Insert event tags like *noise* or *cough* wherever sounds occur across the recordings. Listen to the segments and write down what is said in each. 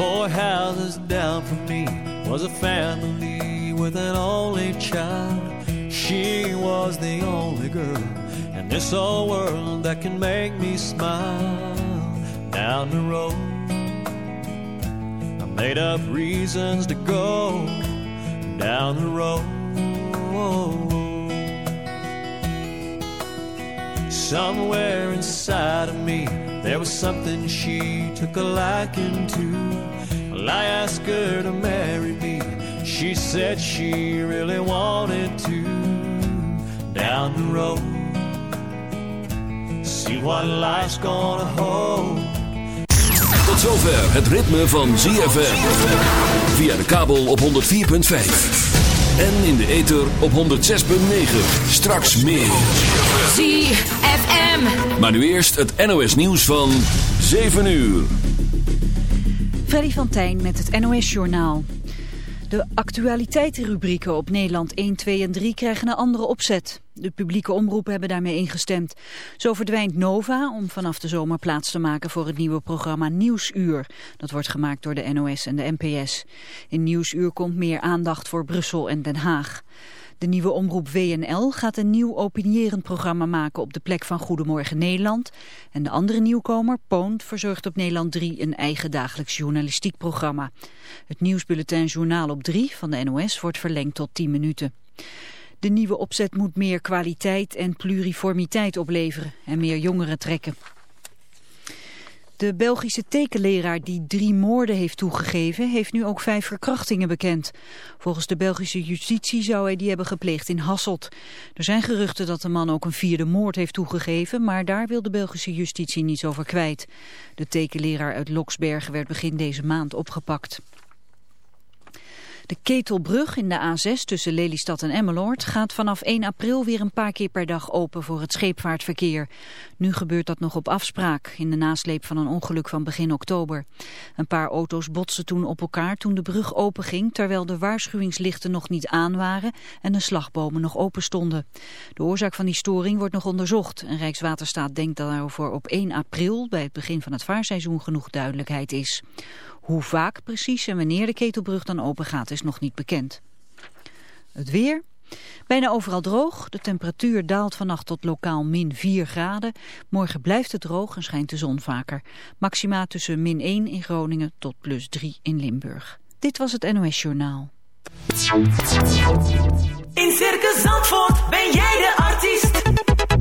Four houses down from me was a family with an only child. She was the only girl in this old world that can make me smile. Down the road, I made up reasons to go down the road. Somewhere inside of me, there was something she took a liking to. Well, I asked her to marry me. She said she really wanted to. Down the road, see what life's gonna hold. Tot zover het ritme van ZFM. Via de kabel op 104.5. En in de ether op 106.9. Straks meer. ZFM. Maar nu eerst het NOS nieuws van 7 uur. Freddy van Tijn met het NOS Journaal. De actualiteitenrubrieken op Nederland 1, 2 en 3 krijgen een andere opzet. De publieke omroepen hebben daarmee ingestemd. Zo verdwijnt Nova om vanaf de zomer plaats te maken voor het nieuwe programma Nieuwsuur. Dat wordt gemaakt door de NOS en de NPS. In Nieuwsuur komt meer aandacht voor Brussel en Den Haag. De nieuwe omroep WNL gaat een nieuw opinierend programma maken op de plek van Goedemorgen Nederland. En de andere nieuwkomer, Poont, verzorgt op Nederland 3 een eigen dagelijks journalistiek programma. Het nieuwsbulletin Journaal op 3 van de NOS wordt verlengd tot 10 minuten. De nieuwe opzet moet meer kwaliteit en pluriformiteit opleveren en meer jongeren trekken. De Belgische tekenleraar die drie moorden heeft toegegeven, heeft nu ook vijf verkrachtingen bekend. Volgens de Belgische justitie zou hij die hebben gepleegd in Hasselt. Er zijn geruchten dat de man ook een vierde moord heeft toegegeven, maar daar wil de Belgische justitie niets over kwijt. De tekenleraar uit Loksbergen werd begin deze maand opgepakt. De Ketelbrug in de A6 tussen Lelystad en Emmeloord gaat vanaf 1 april weer een paar keer per dag open voor het scheepvaartverkeer. Nu gebeurt dat nog op afspraak in de nasleep van een ongeluk van begin oktober. Een paar auto's botsten toen op elkaar toen de brug openging terwijl de waarschuwingslichten nog niet aan waren en de slagbomen nog open stonden. De oorzaak van die storing wordt nog onderzocht en Rijkswaterstaat denkt daarover op 1 april bij het begin van het vaarseizoen genoeg duidelijkheid is. Hoe vaak precies en wanneer de ketelbrug dan open gaat is nog niet bekend. Het weer. Bijna overal droog. De temperatuur daalt vannacht tot lokaal min 4 graden. Morgen blijft het droog en schijnt de zon vaker. Maxima tussen min 1 in Groningen tot plus 3 in Limburg. Dit was het NOS Journaal. In Circus Zandvoort ben jij de artiest.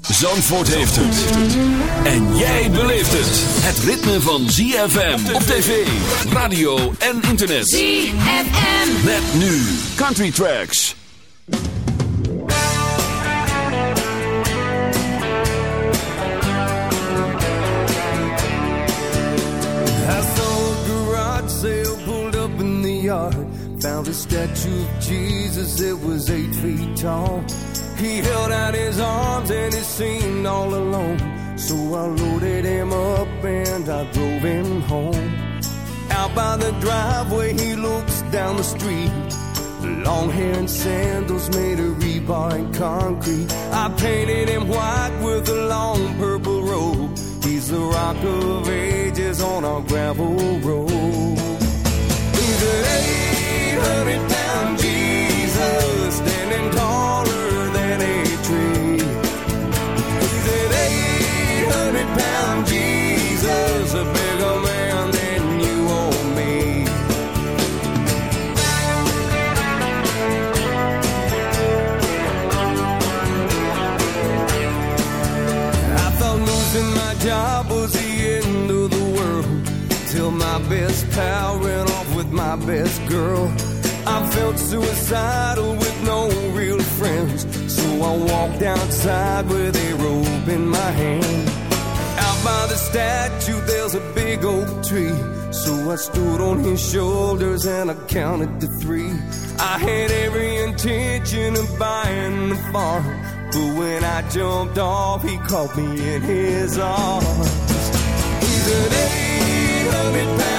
Zandvoort heeft het. En jij beleeft het. Het ritme van ZFM op tv, radio en internet. ZFM. Met nu Country Tracks. I saw a garage sale pulled up in the yard. Found a statue of Jesus that was eight feet tall. He held out his arms and he seemed all alone. So I loaded him up and I drove him home. Out by the driveway, he looks down the street. Long hair and sandals made of rebar and concrete. I painted him white with a long purple robe. He's the rock of ages on our gravel road. He's an 800 job was the end of the world. Till my best pal ran off with my best girl. I felt suicidal with no real friends. So I walked outside with a rope in my hand. Out by the statue, there's a big oak tree. So I stood on his shoulders and I counted to three. I had every intention of buying the farm. But when I jumped off, he caught me in his arms. He's an 800 pound.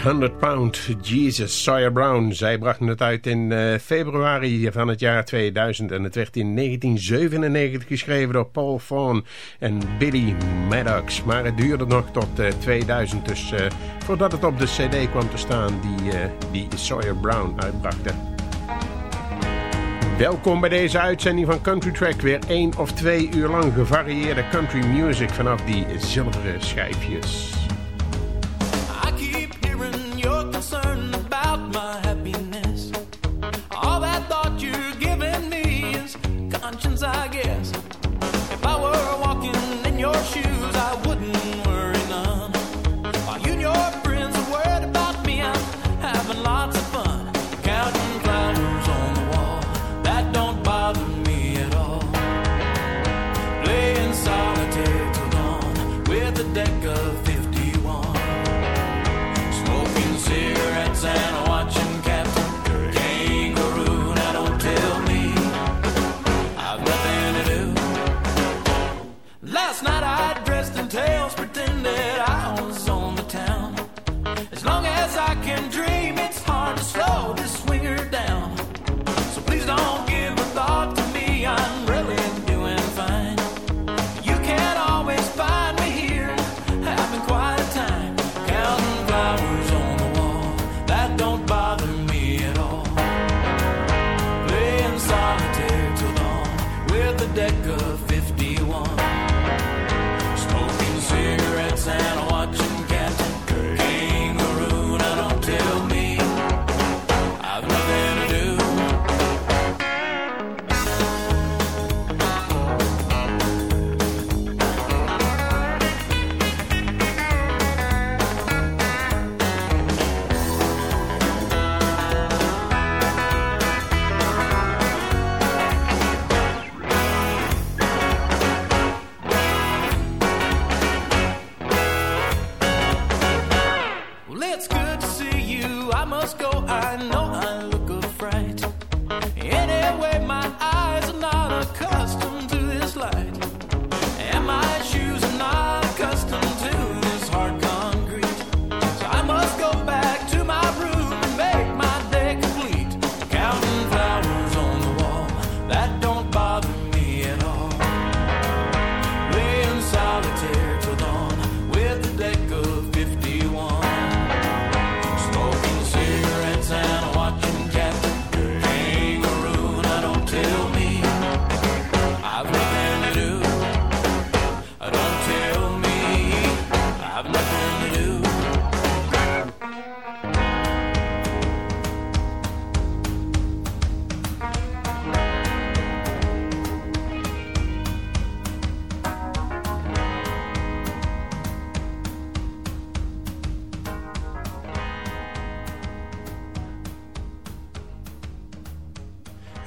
800 Pound Jesus, Sawyer Brown. Zij brachten het uit in eh, februari van het jaar 2000 en het werd in 1997 geschreven door Paul Vaughan en Billy Maddox. Maar het duurde nog tot eh, 2000, dus eh, voordat het op de cd kwam te staan die, die Sawyer Brown uitbrachte. Welkom bij deze uitzending van Country Track. Weer één of twee uur lang gevarieerde country music vanaf die zilveren schijfjes.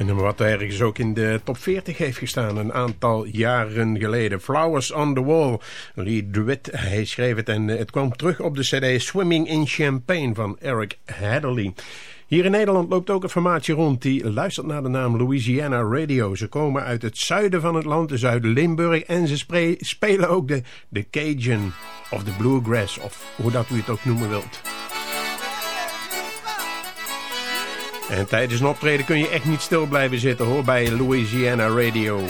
Een nummer wat ergens ook in de top 40 heeft gestaan een aantal jaren geleden. Flowers on the Wall. Lee DeWitt, hij schreef het en eh, het kwam terug op de cd Swimming in Champagne van Eric Hadley. Hier in Nederland loopt ook een formatie rond die luistert naar de naam Louisiana Radio. Ze komen uit het zuiden van het land, de Zuid-Limburg. En ze spelen ook de, de Cajun of de Bluegrass of hoe dat u het ook noemen wilt. En tijdens een optreden kun je echt niet stil blijven zitten hoor bij Louisiana Radio.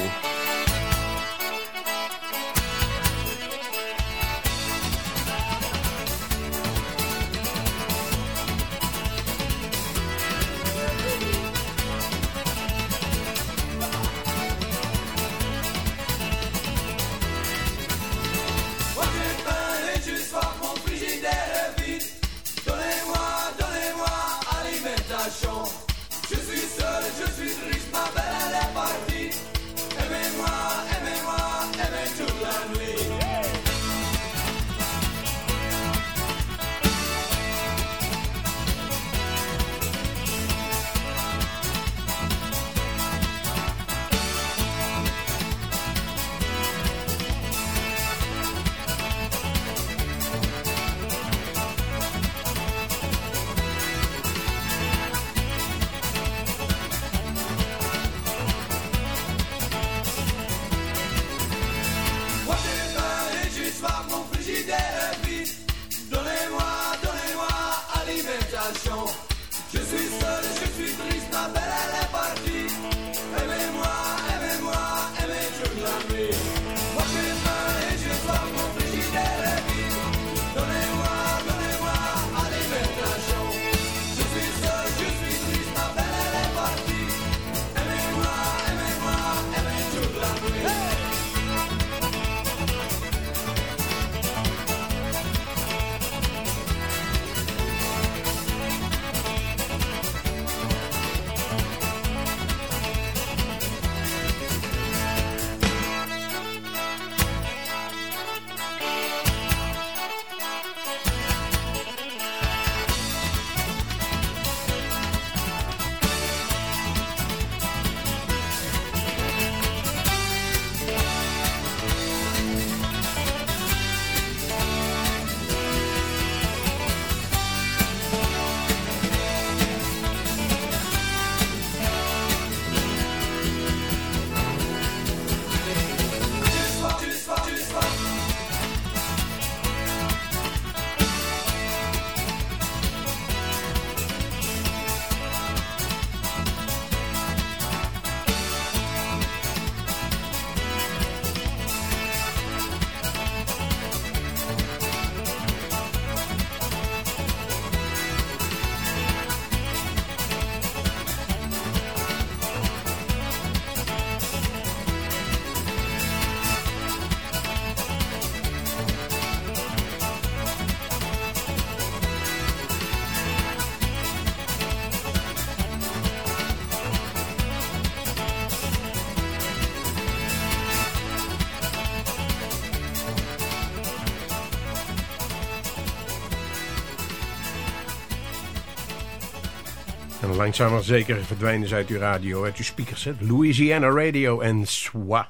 En langzaam maar zeker verdwijnen ze uit uw radio, uit uw speakers. Louisiana Radio en SWA.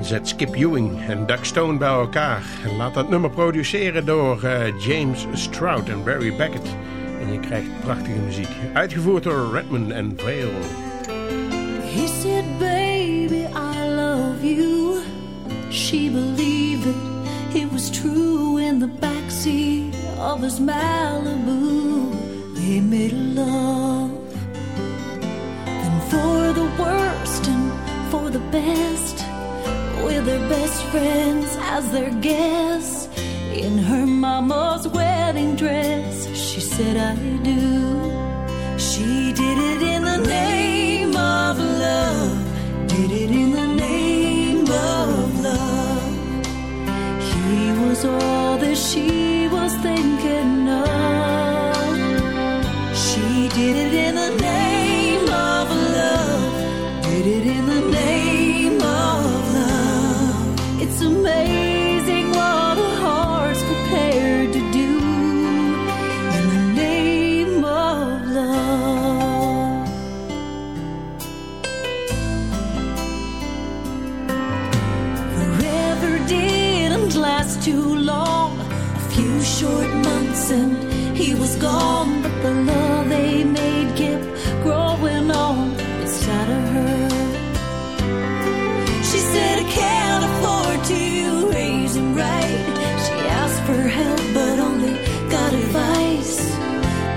Zet Skip Ewing en Doug Stone bij elkaar. En laat dat nummer produceren door uh, James Stroud en Barry Beckett. En je krijgt prachtige muziek. Uitgevoerd door Redmond en Vale. He said, baby, I love you. She believed it. It was true in the backseat of his Malibu. They made love. And for the worst and for the best, with their best friends as their guests. In her mama's wedding dress, she said, I do. She did it in the name of love. Did it in the name of love. He was all that she was thinking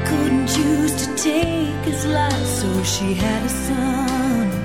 couldn't choose to take his life, so she had a son.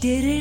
did it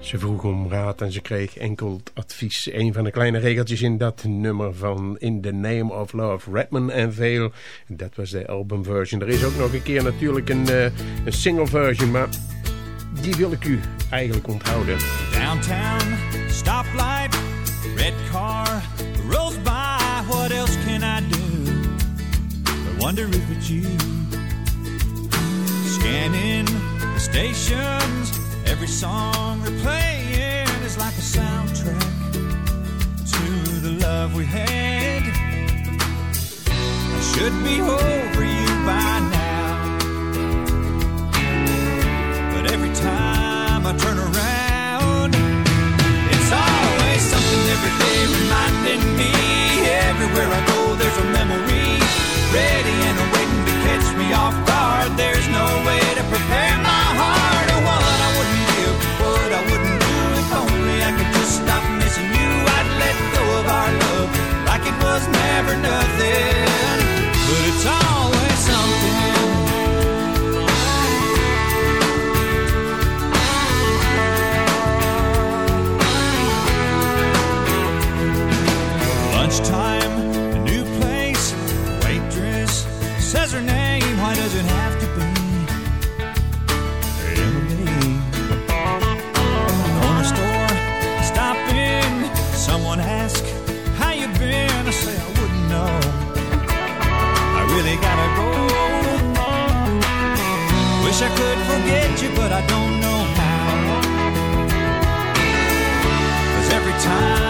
Ze vroeg om raad en ze kreeg enkel het advies. Een van de kleine regeltjes in dat nummer van In the Name of Love, Redman en Vale. Dat was de albumversion. Er is ook nog een keer natuurlijk een, uh, een singleversion, maar die wil ik u eigenlijk onthouden. Downtown, stoplight, red car, rolls by, what else can I do? I wonder if it's you. Scanning stations. Every song they're playing is like a soundtrack to the love we had. I should be over you by now. But every time I turn around, it's always something every day reminding me. Everywhere I go, there's a memory ready and waiting to catch me off guard. There's no way to prepare. was never nothing, but it's all. get you, but I don't know how. Cause every time.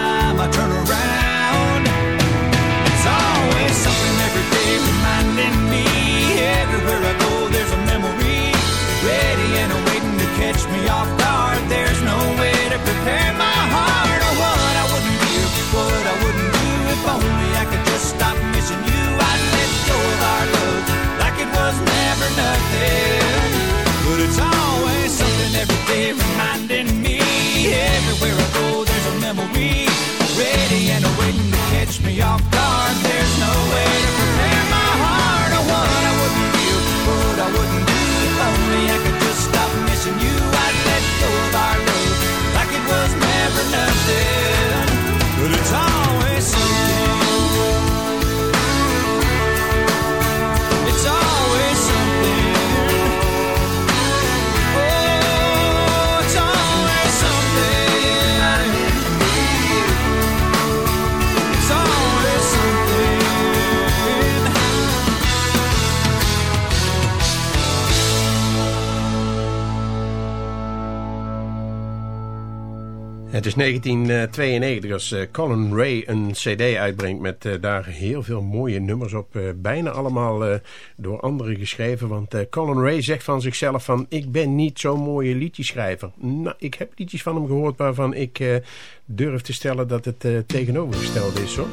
Het is 1992 als eh, Colin Ray een cd uitbrengt met uh, daar heel veel mooie nummers op. Uh, bijna allemaal door anderen geschreven. Want Colin Ray zegt van zichzelf van ik ben niet zo'n mooie liedjeschrijver. Nou, ik heb liedjes van hem gehoord waarvan ik durf te stellen dat het tegenovergestelde is. Hoor.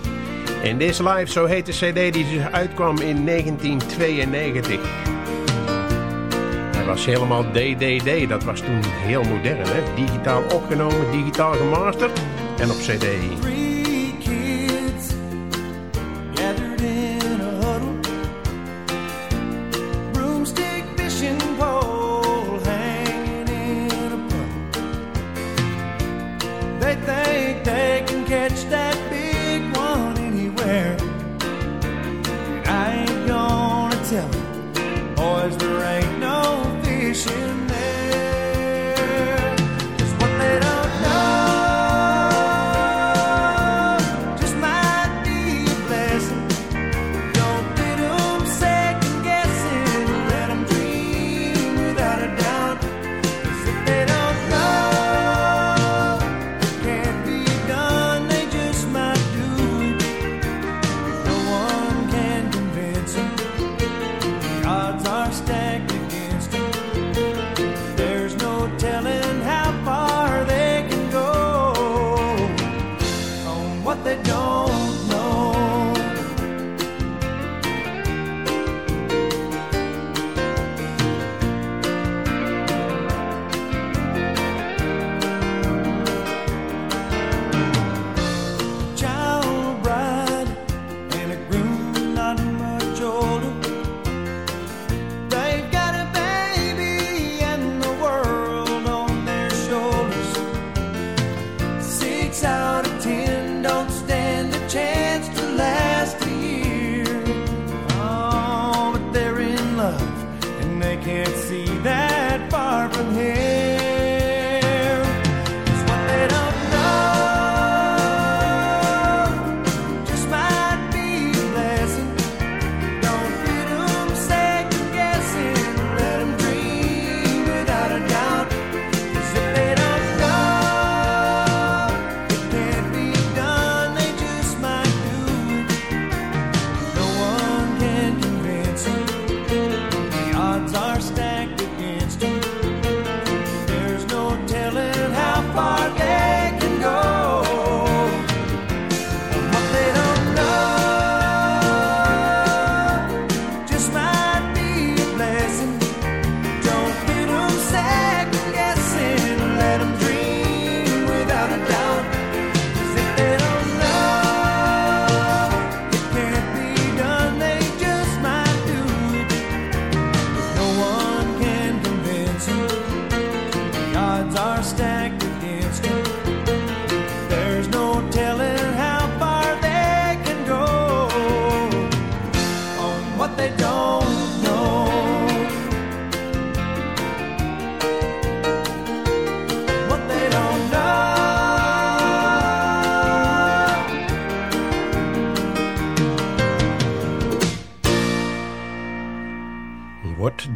In This Life, zo heet de cd die uitkwam in 1992 was helemaal DDD. Dat was toen heel modern. Hè? Digitaal opgenomen, digitaal gemasterd en op cd.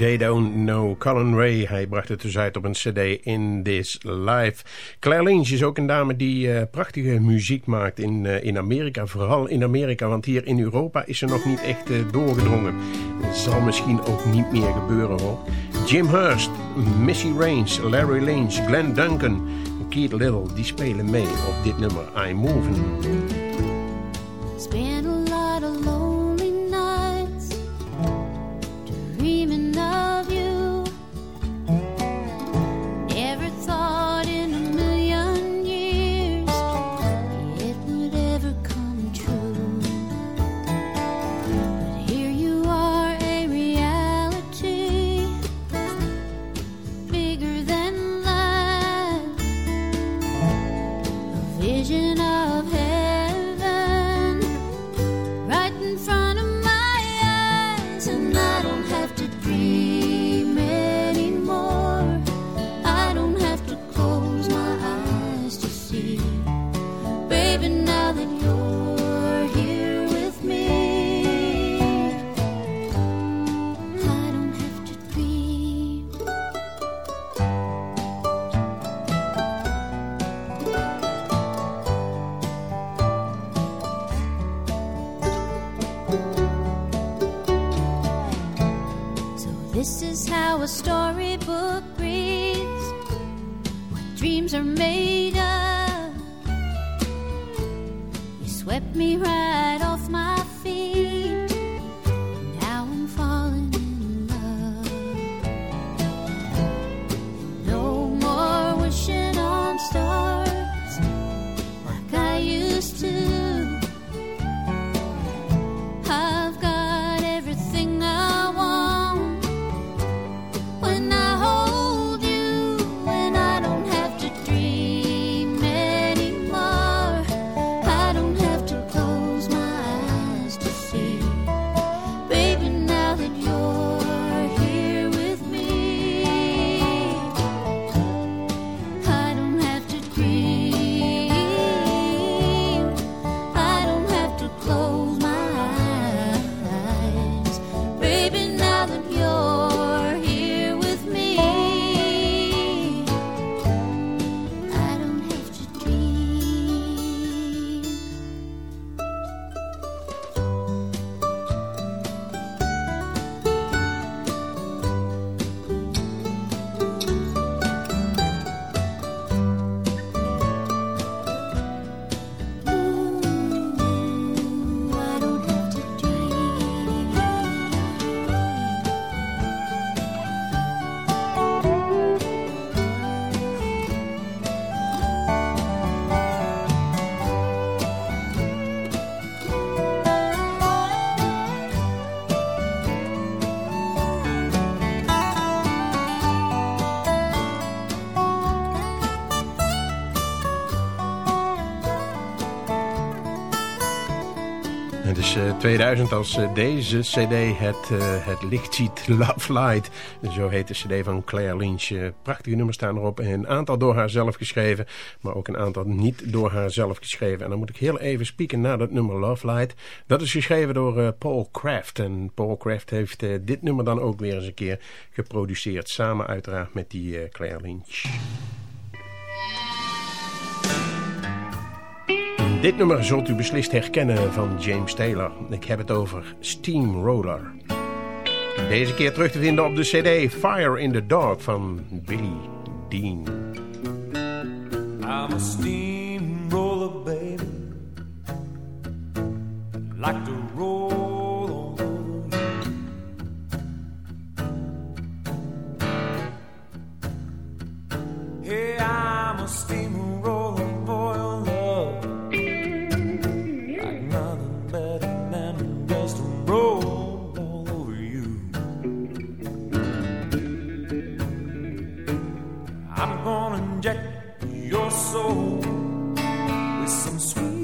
They Don't Know. Colin Ray, hij bracht het dus uit op een cd In This Life. Claire Lynch is ook een dame die uh, prachtige muziek maakt in, uh, in Amerika. Vooral in Amerika, want hier in Europa is ze nog niet echt uh, doorgedrongen. Dat zal misschien ook niet meer gebeuren hoor. Jim Hurst, Missy Raines, Larry Lynch, Glenn Duncan en Keith Little, die spelen mee op dit nummer I'm Moving. 2000 als eh, deze cd het, eh, het licht ziet, *laughs* Love Light. Zo heet de cd van Claire Lynch. Eh, prachtige nummers staan erop. Een aantal door haar zelf geschreven, maar ook een aantal niet door haar zelf geschreven. En dan moet ik heel even spieken naar dat nummer Love Light. Dat is geschreven door Paul Craft. En Paul Craft heeft dit nummer dan ook weer eens een keer geproduceerd. Samen uiteraard met die Claire Lynch. Dit nummer zult u beslist herkennen van James Taylor. Ik heb het over Steamroller. Deze keer terug te vinden op de cd Fire in the Dog van Billy Dean. I'm a steamroller, baby. Like to roll. Hey, I'm a steamroller I'm gonna inject your soul with some sweet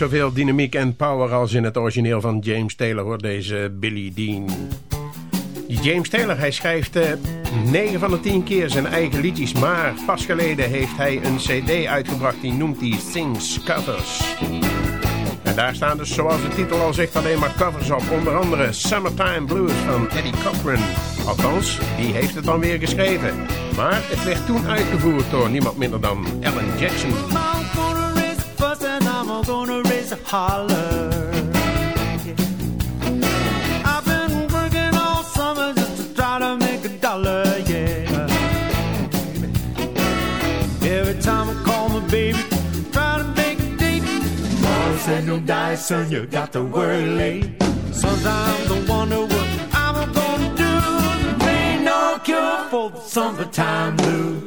zoveel dynamiek en power als in het origineel van James Taylor, hoor, deze Billy Dean. James Taylor, hij schrijft eh 9 van de 10 keer zijn eigen liedjes, maar pas geleden heeft hij een cd uitgebracht die noemt hij Things Covers. En daar staan dus, zoals de titel al zegt, alleen maar covers op. Onder andere Summertime Blues van Eddie Cochran. Althans, die heeft het dan weer geschreven. Maar het werd toen uitgevoerd door niemand minder dan Alan Jackson. Gonna raise a holler. I've been working all summer just to try to make a dollar, yeah. Every time I call my baby, try to make a date. Mom said no die, son, you got to work late. Sometimes I wonder what I'm gonna do. Ain't no cure for the summertime blues.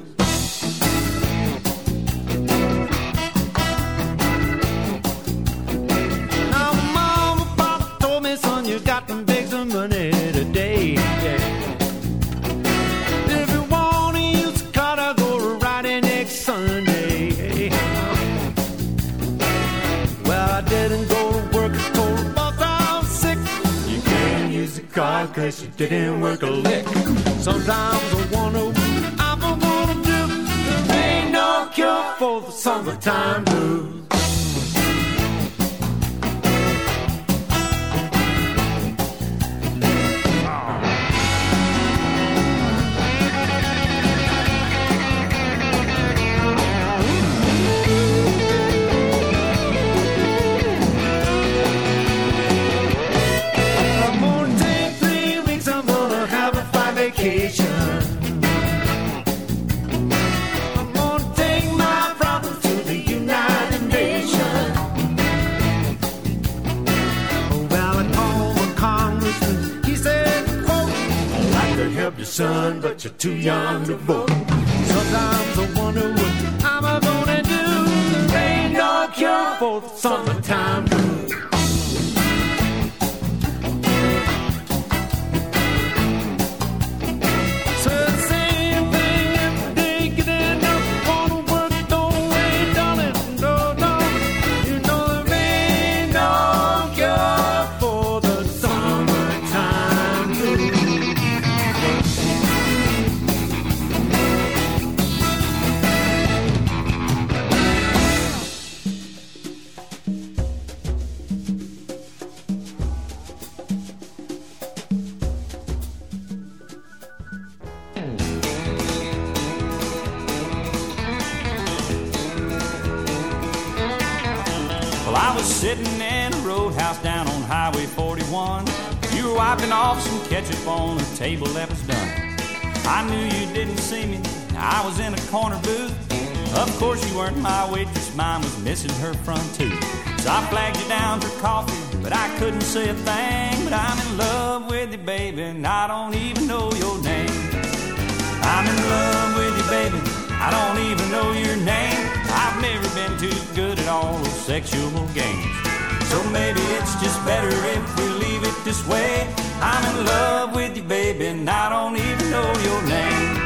Didn't work a lick. Sometimes I wonder I'm gonna do. There ain't no cure for the summertime blues. Son, but you're too young to vote. Sometimes I wonder what I'm gonna do. Ain't no cure for the summertime blues. Off some ketchup on a table that was done. I knew you didn't see me. I was in a corner booth. Of course, you weren't my waitress. Mine was missing her front tooth. So I flagged you down for coffee, but I couldn't say a thing. But I'm in love with you, baby, and I don't even know your name. I'm in love with you, baby. I don't even know your name. I've never been too good at all those sexual games. So maybe it's just better if we leave it this way. I'm in love with you, baby, and I don't even know your name.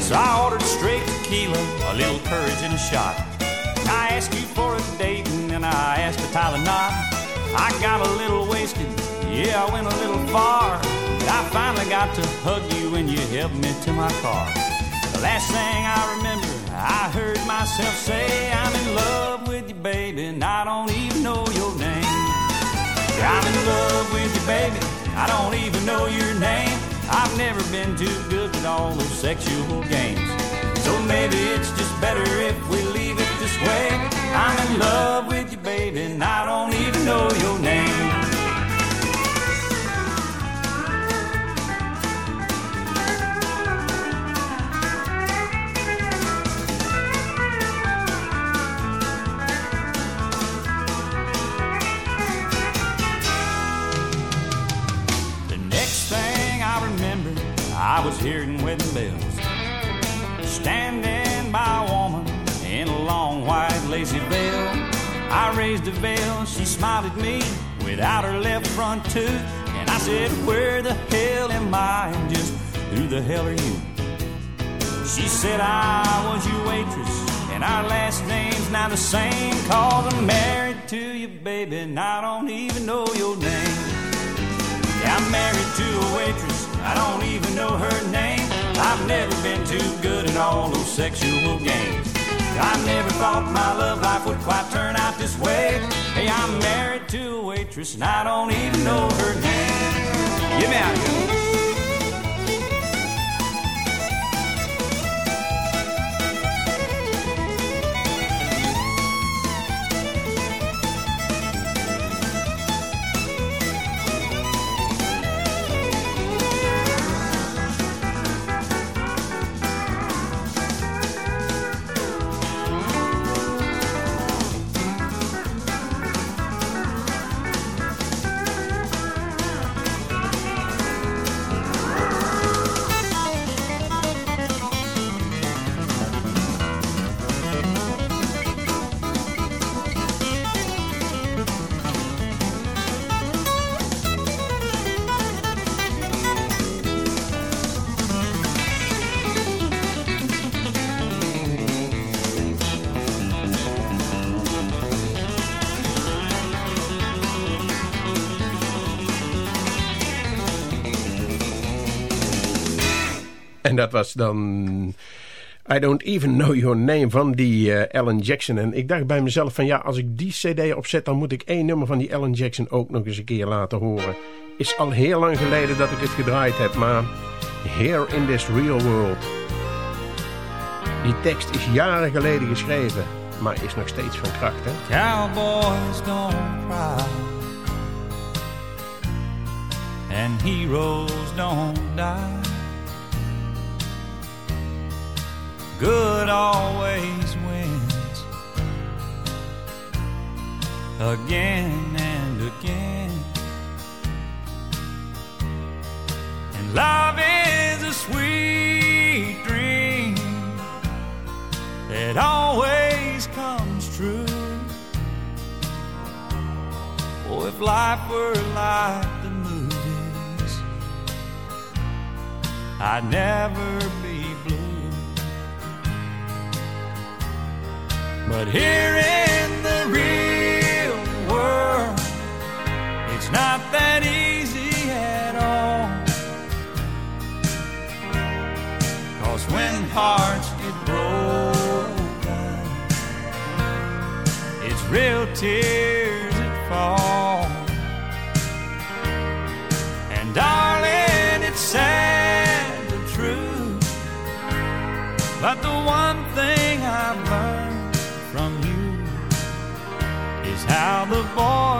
So I ordered straight tequila, a little courage and a shot. I asked you for a date and then I asked the knot. I got a little wasted, yeah, I went a little far. I finally got to hug you when you helped me to my car. The last thing I remember, I heard myself say, I'm in love with you, baby, and I don't even know your name. I'm in love with you, baby. I don't even know your name. I've never been too good at all those sexual games. So maybe it's just better if we leave it this way. I'm in love with you, baby, and I don't at me without her left front tooth. And I said, Where the hell am I? And just who the hell are you? She said, I was your waitress. And our last name's now the same. Cause I'm married to you, baby, and I don't even know your name. Yeah, I'm married to a waitress. I don't even know her name. I've never been too good in all those sexual games. I never thought my love life would quite turn out this way. Hey, I'm married to a waitress and I don't even know her name. Get me out. En dat was dan... I Don't Even Know Your Name van die uh, Alan Jackson. En ik dacht bij mezelf van ja, als ik die cd opzet... dan moet ik één nummer van die Alan Jackson ook nog eens een keer laten horen. Is al heel lang geleden dat ik het gedraaid heb, maar... Here in this real world. Die tekst is jaren geleden geschreven, maar is nog steeds van kracht, hè? Cowboys don't cry And heroes don't die good always wins again and again. And love is a sweet dream that always comes true. Oh, if life were like the movies, I'd never be But here in the real world, it's not that easy at all. Cause when hearts get broken, it's real tears that fall. And darling, it's sad but true. But the one thing I've learned how the boy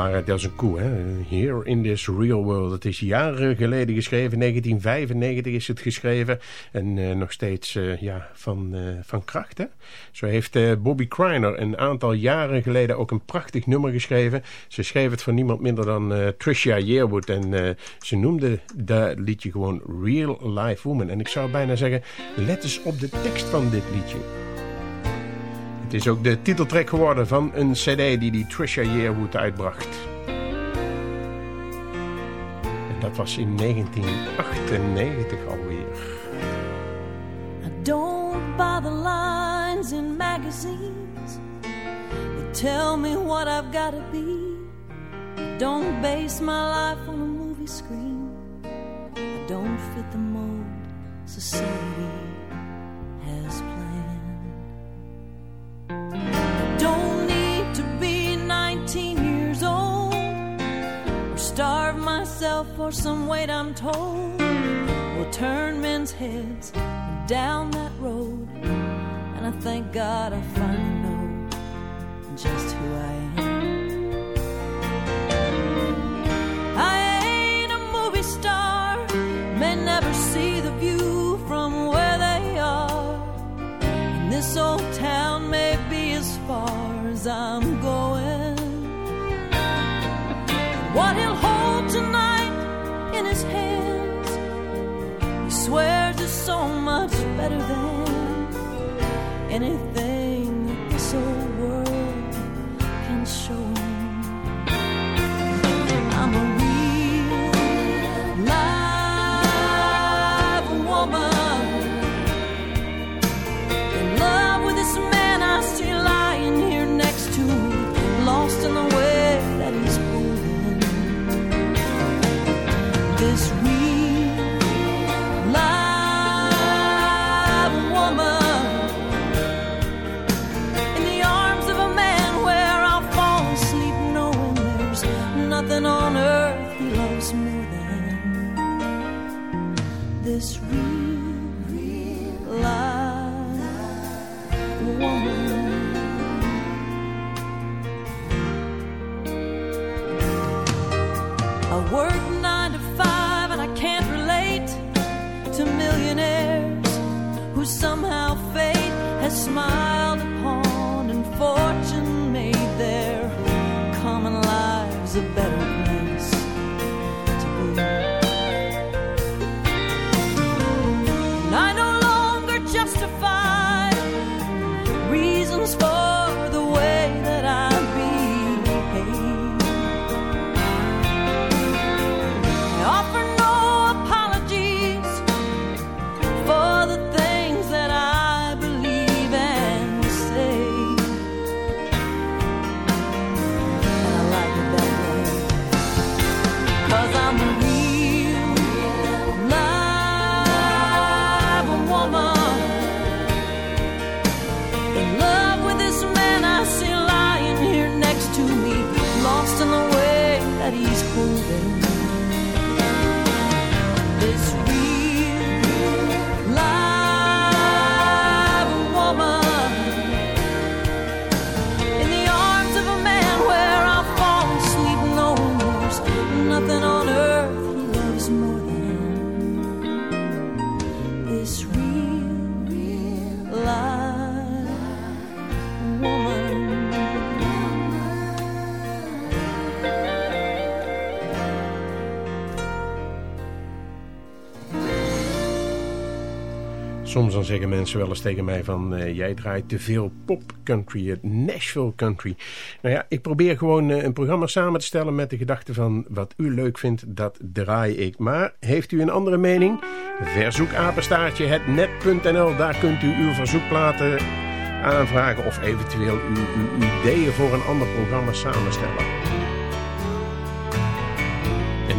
waarheid als een koe, hè? Here in this real world. Het is jaren geleden geschreven, 1995 is het geschreven. En eh, nog steeds eh, ja, van, eh, van kracht, hè? Zo heeft Bobby Criner een aantal jaren geleden ook een prachtig nummer geschreven. Ze schreef het voor niemand minder dan Tricia Yearwood. En ze noemde dat liedje gewoon Real Life Woman. En ik zou bijna zeggen, let eens op de tekst van dit liedje. Het is ook de titeltrack geworden van een cd die die Trisha Yearwood uitbracht. En dat was in 1998 alweer. I don't buy the lines in magazines that tell me what I've got to be. Don't base my life on a movie screen. I don't fit the mold society don't need to be 19 years old or starve myself for some weight I'm told will turn men's heads down that road. And I thank God I finally know just who I am. I ain't a movie star, may never see this old town may be as far as I'm going. What he'll hold tonight in his hands, he swears is so much better than anything that this old world can show Soms dan zeggen mensen wel eens tegen mij van... eh, jij draait te veel pop country, het Nashville country. Nou ja, ik probeer gewoon eh, een programma samen te stellen... met de gedachte van wat u leuk vindt, dat draai ik. Maar heeft u een andere mening? Verzoekapenstaartje hetnet.nl. Daar kunt u uw verzoekplaten aanvragen... of eventueel uw, uw ideeën voor een ander programma samenstellen.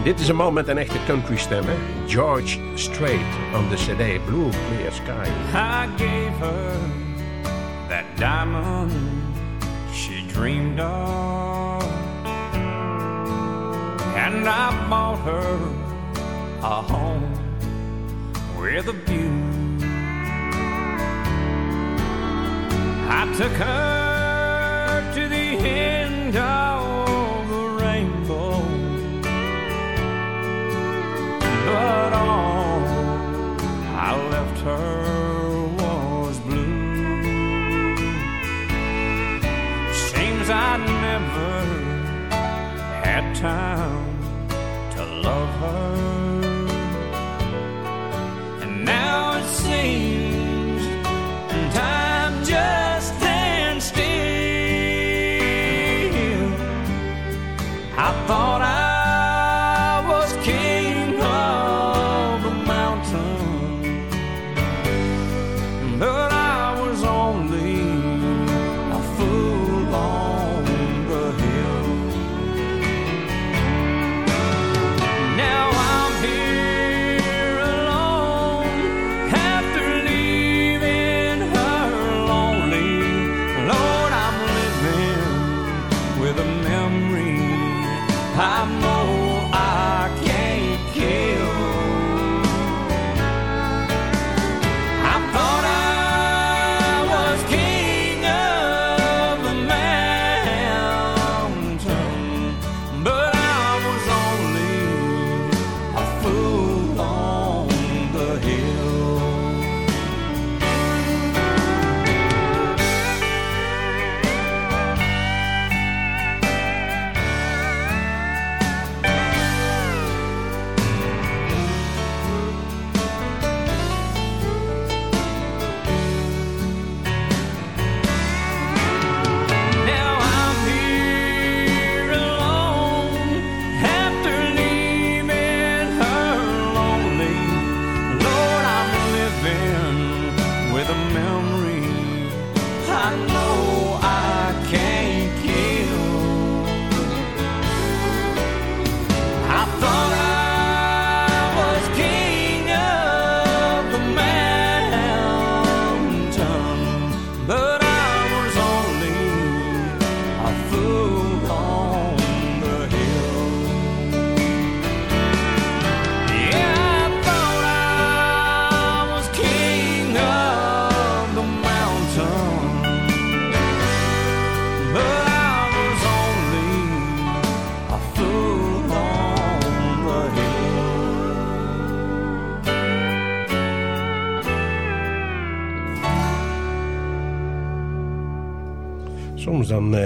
En dit is een man met een echte country stem, hè? George Strait on the CD Blue Clear Sky. I gave her that diamond she dreamed of. And I bought her a home with a view. I took her to the end of time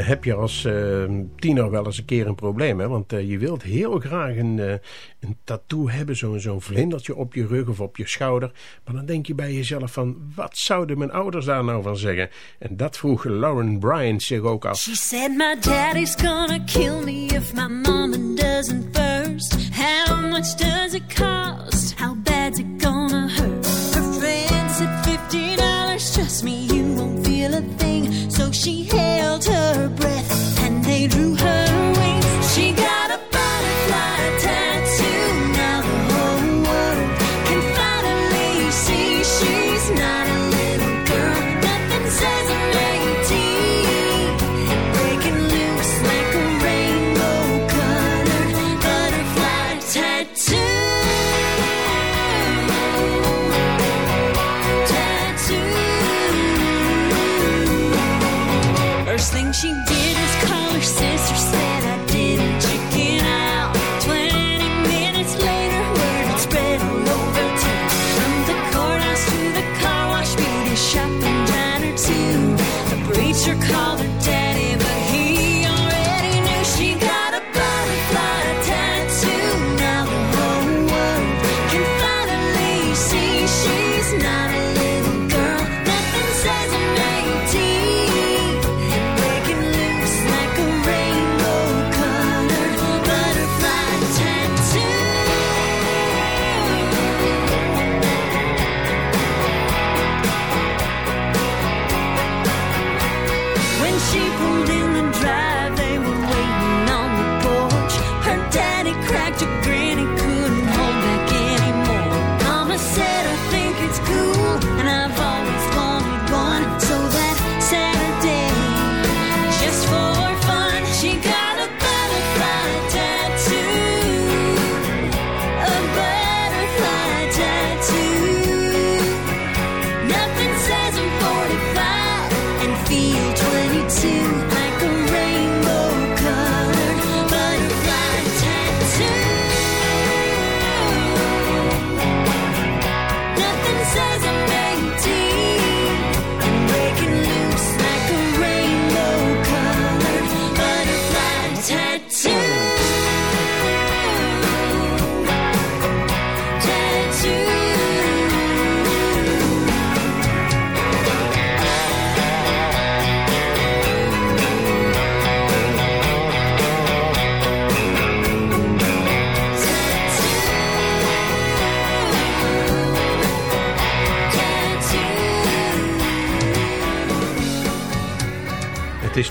heb je als eh, tiener wel eens een keer een probleem. Hè? Want eh, je wilt heel graag een, eh, een tattoo hebben. Zo'n zo'n vlindertje op je rug of op je schouder. Maar dan denk je bij jezelf van... Wat zouden mijn ouders daar nou van zeggen? En dat vroeg Lauren Bryant zich ook af. She said my daddy's gonna kill me if my mama doesn't burst. How much does it cost? How bad's it gonna hurt? Her friends at 59 Just trust me, you won't feel a thing. So she held her breath and they drew her wings. She got.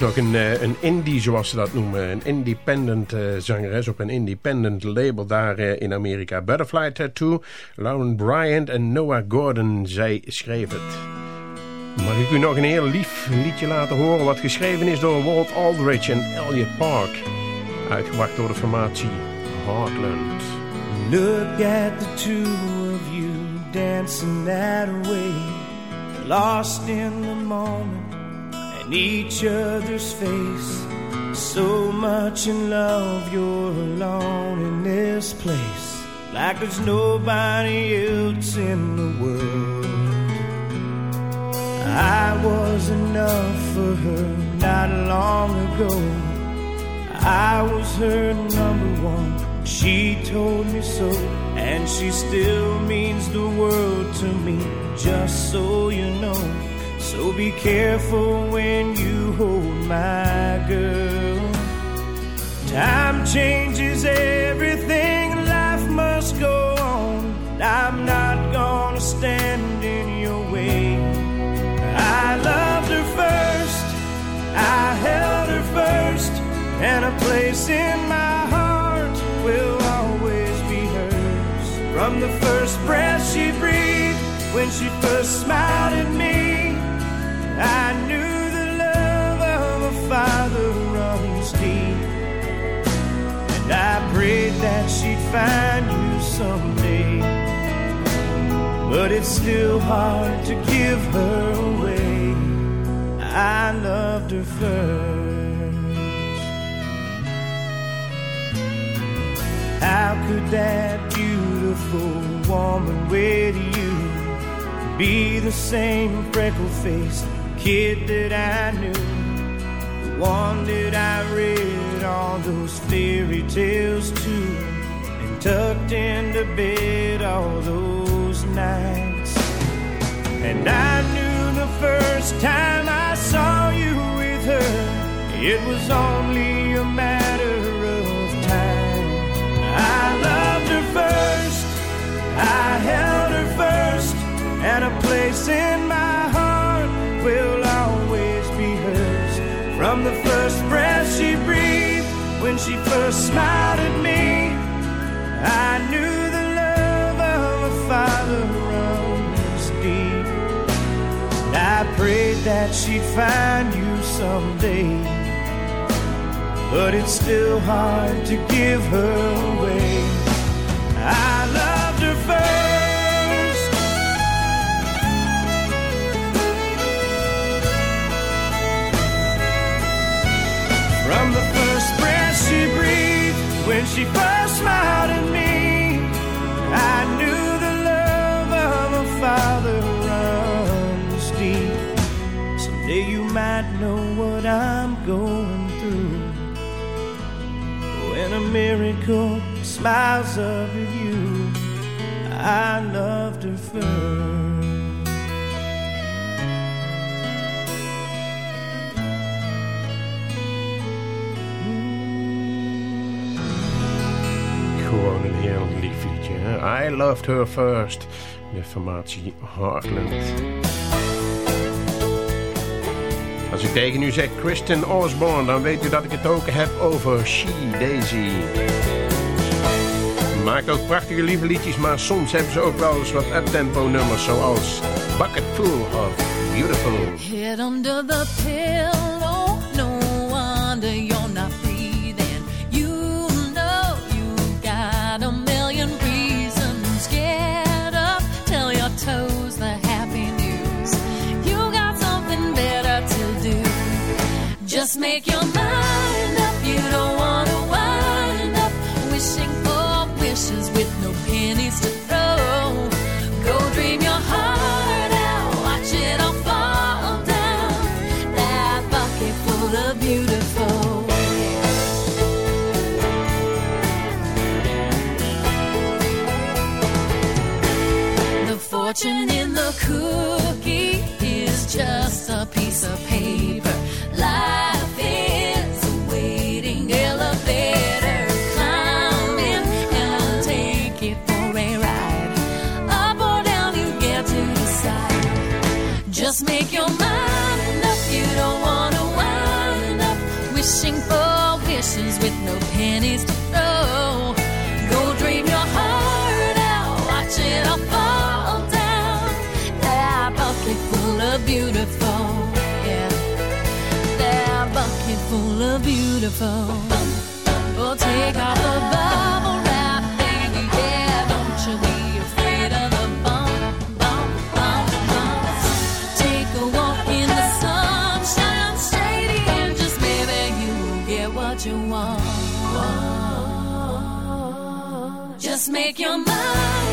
Nog een, eh, een indie, zoals ze dat noemen. Een independent uh, zangeres op een independent label daar uh, in Amerika. Butterfly Tattoo, Lauren Bryant en Noah Gordon, zij schreef het. Mag ik u nog een heel lief liedje laten horen... wat geschreven is door Walt Aldridge en Elliot Park. Uitgebracht door de formatie Heartland. Look at the two of you dancing that way Lost in the moment each other's face. So much in love, you're alone in this place. Like there's nobody else in the world. I was enough for her not long ago. I was her number one. She told me so, and she still means the world to me, just so you know. So be careful when you hold my girl. Time changes everything, life must go on. I'm not gonna stand in your way. I loved her first, I held her first, and a place in my heart will always be hers. From the first breath she breathed, when she first smiled at me. I knew the love of a father runs deep. And I prayed that she'd find you someday. But it's still hard to give her away. I loved her first. How could that beautiful woman wait you? Be the same freckle faced kid that I knew, the one that I read all those fairy tales to, and tucked into bed all those nights. And I knew the first time I saw you with her, it was only a matter of time. I loved her first, I held her first, and a place in my From the first breath she breathed, when she first smiled at me, I knew the love of a father runs deep. And I prayed that she'd find you someday, but it's still hard to give her away. From the first breath she breathed, when she first smiled at me, I knew the love of a father runs deep. Someday you might know what I'm going through. When a miracle smiles at you, I loved her first. I Loved Her First. De formatie Heartland. Als ik tegen u zeg Kristen Osborne, dan weet u dat ik het ook heb over She Daisy. Maakt ook prachtige lieve liedjes, maar soms hebben ze ook wel eens wat uptempo nummers zoals Bucket Full of Beautiful. Head under the pillow, Make your mind up. You don't want to wind up wishing for wishes with no pennies to throw. Go dream your heart out. Watch it all fall down. That bucket full of beautiful. The fortune in the cookie beautiful. Oh, take off the bubble wrap, baby. Yeah, don't you be afraid of the bump, bump, bump, bump. Take a walk in the sunshine, shady, and just maybe you will get what you want. Just make your mind